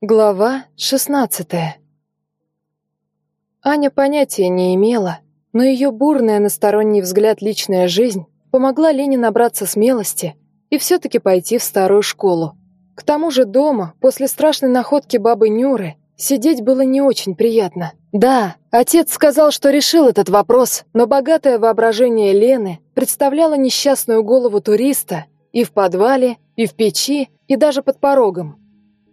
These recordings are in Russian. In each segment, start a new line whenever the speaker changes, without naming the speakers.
Глава шестнадцатая Аня понятия не имела, но ее бурная на сторонний взгляд личная жизнь помогла Лене набраться смелости и все-таки пойти в старую школу. К тому же дома, после страшной находки бабы Нюры, сидеть было не очень приятно. Да, отец сказал, что решил этот вопрос, но богатое воображение Лены представляло несчастную голову туриста и в подвале, и в печи, и даже под порогом.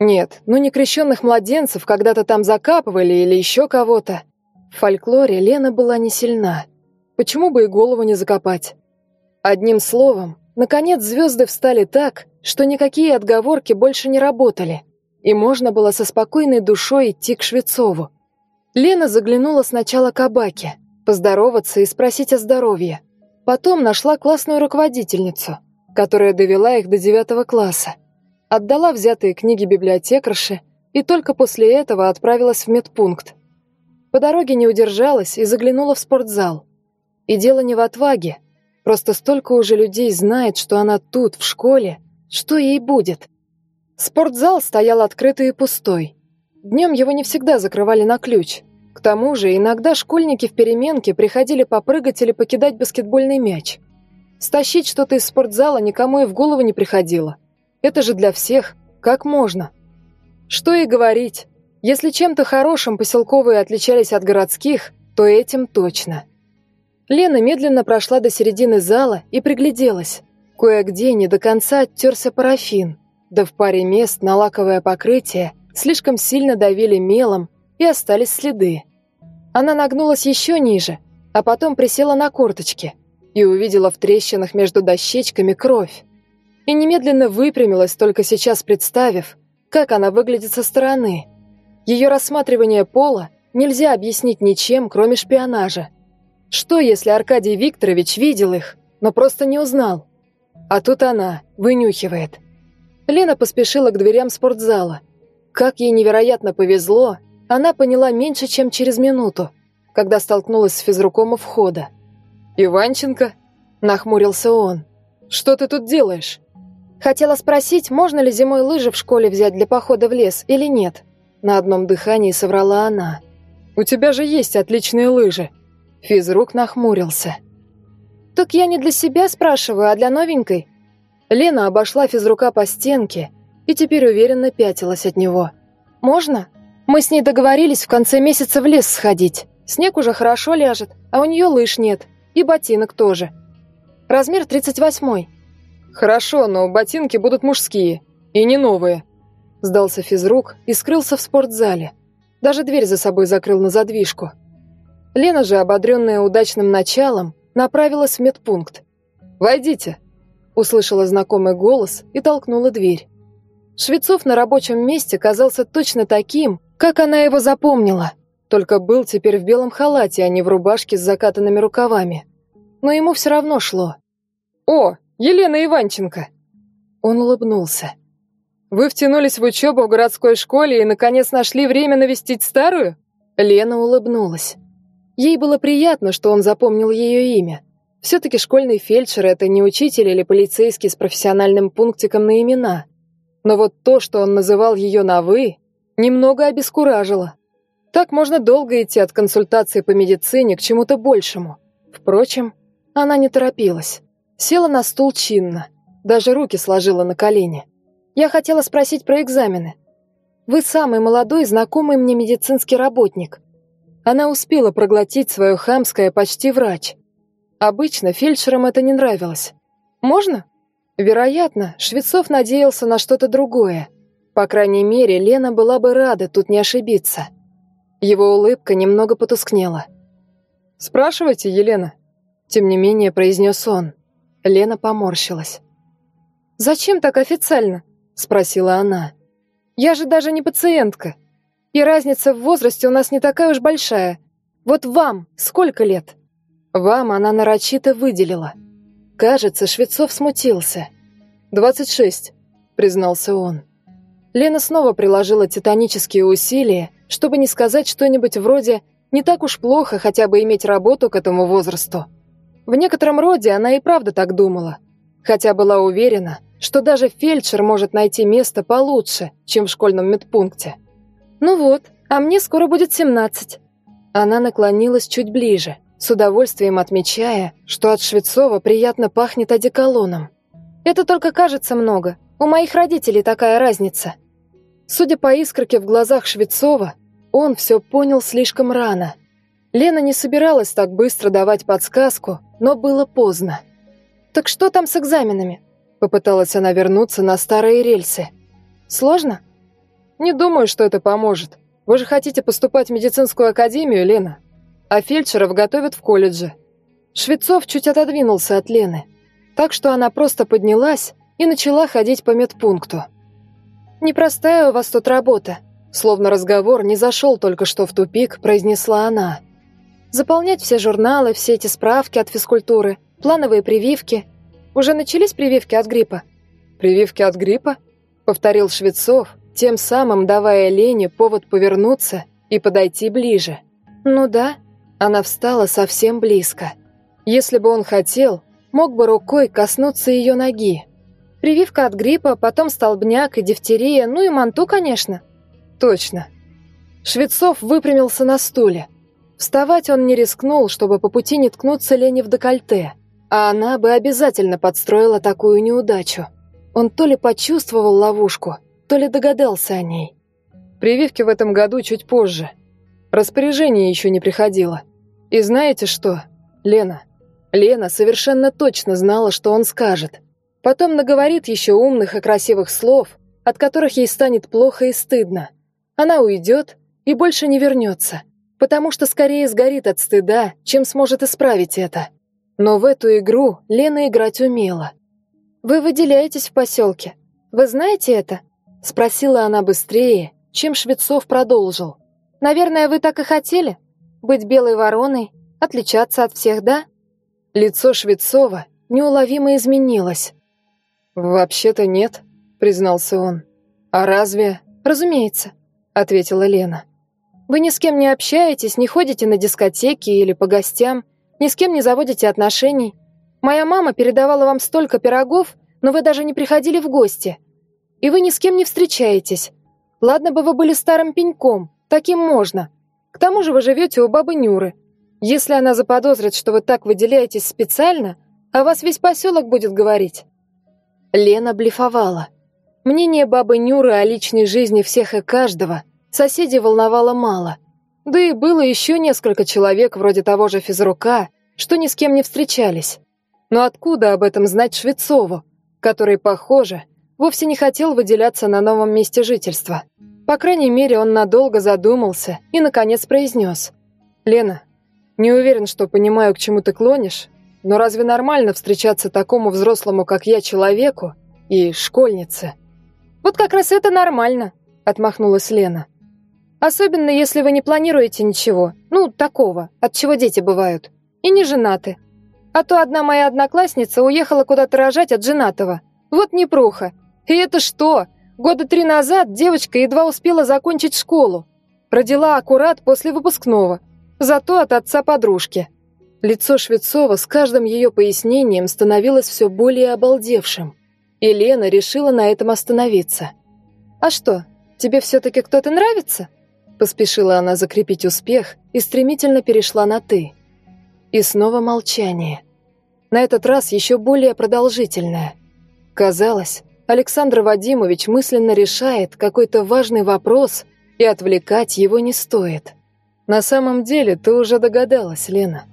Нет, ну не крещенных младенцев когда-то там закапывали или еще кого-то. В фольклоре Лена была не сильна. Почему бы и голову не закопать? Одним словом, наконец звезды встали так, что никакие отговорки больше не работали, и можно было со спокойной душой идти к Швецову. Лена заглянула сначала к Абаке, поздороваться и спросить о здоровье. Потом нашла классную руководительницу, которая довела их до девятого класса отдала взятые книги библиотекарше и только после этого отправилась в медпункт. По дороге не удержалась и заглянула в спортзал. И дело не в отваге, просто столько уже людей знает, что она тут, в школе, что ей будет. Спортзал стоял открытый и пустой. Днем его не всегда закрывали на ключ. К тому же иногда школьники в переменке приходили попрыгать или покидать баскетбольный мяч. Стащить что-то из спортзала никому и в голову не приходило. Это же для всех. Как можно? Что и говорить. Если чем-то хорошим поселковые отличались от городских, то этим точно. Лена медленно прошла до середины зала и пригляделась. Кое-где не до конца оттерся парафин, да в паре мест на лаковое покрытие слишком сильно давили мелом и остались следы. Она нагнулась еще ниже, а потом присела на корточки и увидела в трещинах между дощечками кровь и немедленно выпрямилась, только сейчас представив, как она выглядит со стороны. Ее рассматривание пола нельзя объяснить ничем, кроме шпионажа. Что, если Аркадий Викторович видел их, но просто не узнал? А тут она вынюхивает. Лена поспешила к дверям спортзала. Как ей невероятно повезло, она поняла меньше, чем через минуту, когда столкнулась с физруком у входа. «Иванченко?» – нахмурился он. «Что ты тут делаешь?» Хотела спросить, можно ли зимой лыжи в школе взять для похода в лес или нет. На одном дыхании соврала она. «У тебя же есть отличные лыжи». Физрук нахмурился. «Так я не для себя спрашиваю, а для новенькой». Лена обошла физрука по стенке и теперь уверенно пятилась от него. «Можно? Мы с ней договорились в конце месяца в лес сходить. Снег уже хорошо ляжет, а у нее лыж нет. И ботинок тоже. Размер 38-й. «Хорошо, но ботинки будут мужские. И не новые». Сдался физрук и скрылся в спортзале. Даже дверь за собой закрыл на задвижку. Лена же, ободренная удачным началом, направилась в медпункт. «Войдите!» Услышала знакомый голос и толкнула дверь. Швецов на рабочем месте казался точно таким, как она его запомнила, только был теперь в белом халате, а не в рубашке с закатанными рукавами. Но ему все равно шло. «О, Елена Иванченко!» Он улыбнулся. «Вы втянулись в учебу в городской школе и, наконец, нашли время навестить старую?» Лена улыбнулась. Ей было приятно, что он запомнил ее имя. Все-таки школьный фельдшер – это не учитель или полицейский с профессиональным пунктиком на имена. Но вот то, что он называл ее на «вы», немного обескуражило. Так можно долго идти от консультации по медицине к чему-то большему. Впрочем, она не торопилась. Села на стул чинно, даже руки сложила на колени. Я хотела спросить про экзамены. Вы самый молодой знакомый мне медицинский работник. Она успела проглотить свое хамское почти врач. Обычно фельдшерам это не нравилось. Можно? Вероятно, Швецов надеялся на что-то другое. По крайней мере, Лена была бы рада тут не ошибиться. Его улыбка немного потускнела. «Спрашивайте, Елена», — тем не менее произнес он. Лена поморщилась. «Зачем так официально?» – спросила она. «Я же даже не пациентка. И разница в возрасте у нас не такая уж большая. Вот вам сколько лет?» Вам она нарочито выделила. Кажется, Швецов смутился. «Двадцать шесть», – признался он. Лена снова приложила титанические усилия, чтобы не сказать что-нибудь вроде «не так уж плохо хотя бы иметь работу к этому возрасту». В некотором роде она и правда так думала, хотя была уверена, что даже фельдшер может найти место получше, чем в школьном медпункте. «Ну вот, а мне скоро будет семнадцать». Она наклонилась чуть ближе, с удовольствием отмечая, что от Швецова приятно пахнет одеколоном. «Это только кажется много. У моих родителей такая разница». Судя по искорке в глазах Швецова, он все понял слишком рано. Лена не собиралась так быстро давать подсказку, но было поздно. «Так что там с экзаменами?» Попыталась она вернуться на старые рельсы. «Сложно?» «Не думаю, что это поможет. Вы же хотите поступать в медицинскую академию, Лена? А фельдшеров готовят в колледже». Швецов чуть отодвинулся от Лены, так что она просто поднялась и начала ходить по медпункту. «Непростая у вас тут работа», словно разговор не зашел только что в тупик, произнесла она. «Заполнять все журналы, все эти справки от физкультуры, плановые прививки. Уже начались прививки от гриппа?» «Прививки от гриппа?» — повторил Швецов, тем самым давая Лене повод повернуться и подойти ближе. «Ну да». Она встала совсем близко. Если бы он хотел, мог бы рукой коснуться ее ноги. Прививка от гриппа, потом столбняк и дифтерия, ну и манту, конечно. Точно. Швецов выпрямился на стуле. Вставать он не рискнул, чтобы по пути не ткнуться Лене в декольте, а она бы обязательно подстроила такую неудачу. Он то ли почувствовал ловушку, то ли догадался о ней. Прививки в этом году чуть позже. Распоряжение еще не приходило. И знаете что, Лена? Лена совершенно точно знала, что он скажет. Потом наговорит еще умных и красивых слов, от которых ей станет плохо и стыдно. Она уйдет и больше не вернется, потому что скорее сгорит от стыда, чем сможет исправить это. Но в эту игру Лена играть умела. «Вы выделяетесь в поселке. Вы знаете это?» Спросила она быстрее, чем Швецов продолжил. «Наверное, вы так и хотели? Быть белой вороной, отличаться от всех, да?» Лицо Швецова неуловимо изменилось. «Вообще-то нет», — признался он. «А разве...» «Разумеется», — ответила Лена. «Вы ни с кем не общаетесь, не ходите на дискотеки или по гостям, ни с кем не заводите отношений. Моя мама передавала вам столько пирогов, но вы даже не приходили в гости. И вы ни с кем не встречаетесь. Ладно бы вы были старым пеньком, таким можно. К тому же вы живете у бабы Нюры. Если она заподозрит, что вы так выделяетесь специально, о вас весь поселок будет говорить». Лена блефовала. Мнение бабы Нюры о личной жизни всех и каждого соседей волновало мало. Да и было еще несколько человек, вроде того же физрука, что ни с кем не встречались. Но откуда об этом знать Швецову, который, похоже, вовсе не хотел выделяться на новом месте жительства. По крайней мере, он надолго задумался и, наконец, произнес. «Лена, не уверен, что понимаю, к чему ты клонишь, но разве нормально встречаться такому взрослому, как я, человеку и школьнице?» «Вот как раз это нормально», — отмахнулась Лена. «Особенно, если вы не планируете ничего, ну, такого, от чего дети бывают, и не женаты. А то одна моя одноклассница уехала куда-то рожать от женатого. Вот непруха, и это что? Года три назад девочка едва успела закончить школу. Родила аккурат после выпускного. Зато от отца подружки. Лицо Швецова с каждым ее пояснением становилось все более обалдевшим. И Лена решила на этом остановиться. «А что, тебе все-таки кто-то нравится?» Поспешила она закрепить успех и стремительно перешла на «ты». И снова молчание. На этот раз еще более продолжительное. Казалось, Александр Вадимович мысленно решает какой-то важный вопрос, и отвлекать его не стоит. На самом деле, ты уже догадалась, Лена.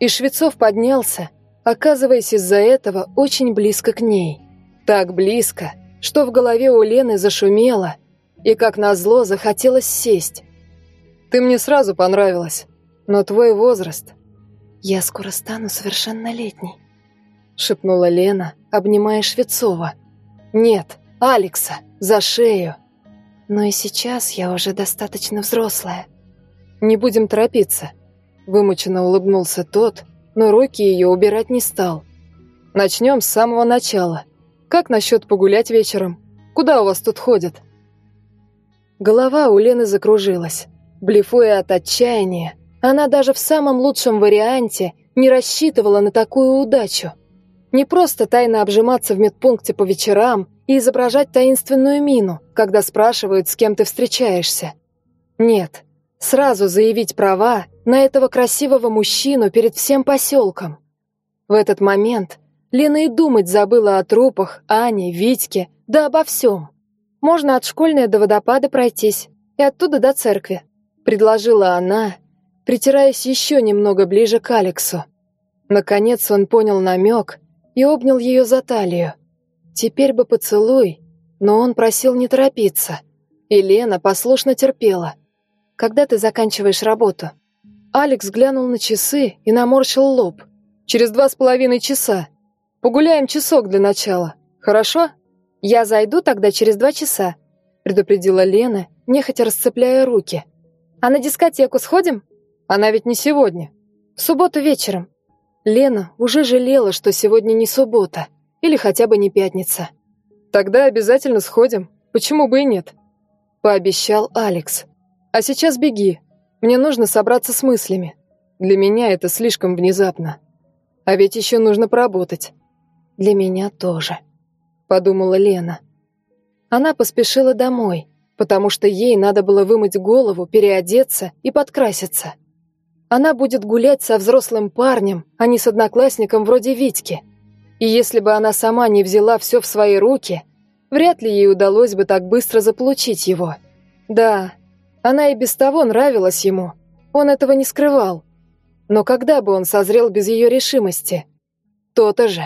И Швецов поднялся, оказываясь из-за этого очень близко к ней. Так близко, что в голове у Лены зашумело, и, как назло, захотелось сесть. Ты мне сразу понравилась, но твой возраст... «Я скоро стану совершеннолетней», — шепнула Лена, обнимая Швецова. Нет, Алекса, за шею. Но и сейчас я уже достаточно взрослая. Не будем торопиться. Вымученно улыбнулся тот, но руки ее убирать не стал. Начнем с самого начала. Как насчет погулять вечером? Куда у вас тут ходят? Голова у Лены закружилась. Блефуя от отчаяния, она даже в самом лучшем варианте не рассчитывала на такую удачу. Не просто тайно обжиматься в медпункте по вечерам и изображать таинственную мину, когда спрашивают, с кем ты встречаешься. Нет, сразу заявить права на этого красивого мужчину перед всем поселком. В этот момент Лена и думать забыла о трупах, Ане, Витьке, да обо всем. Можно от школьной до водопада пройтись и оттуда до церкви, предложила она, притираясь еще немного ближе к Алексу. Наконец он понял намек и обнял ее за талию. Теперь бы поцелуй, но он просил не торопиться. И Лена послушно терпела. «Когда ты заканчиваешь работу?» Алекс глянул на часы и наморщил лоб. «Через два с половиной часа. Погуляем часок для начала. Хорошо?» «Я зайду тогда через два часа», — предупредила Лена, нехотя расцепляя руки. «А на дискотеку сходим?» «Она ведь не сегодня. В субботу вечером». Лена уже жалела, что сегодня не суббота, или хотя бы не пятница. «Тогда обязательно сходим. Почему бы и нет?» — пообещал Алекс. «А сейчас беги. Мне нужно собраться с мыслями. Для меня это слишком внезапно. А ведь еще нужно поработать. Для меня тоже» подумала Лена. Она поспешила домой, потому что ей надо было вымыть голову, переодеться и подкраситься. Она будет гулять со взрослым парнем, а не с одноклассником вроде Витьки. И если бы она сама не взяла все в свои руки, вряд ли ей удалось бы так быстро заполучить его. Да, она и без того нравилась ему, он этого не скрывал. Но когда бы он созрел без ее решимости? То-то же.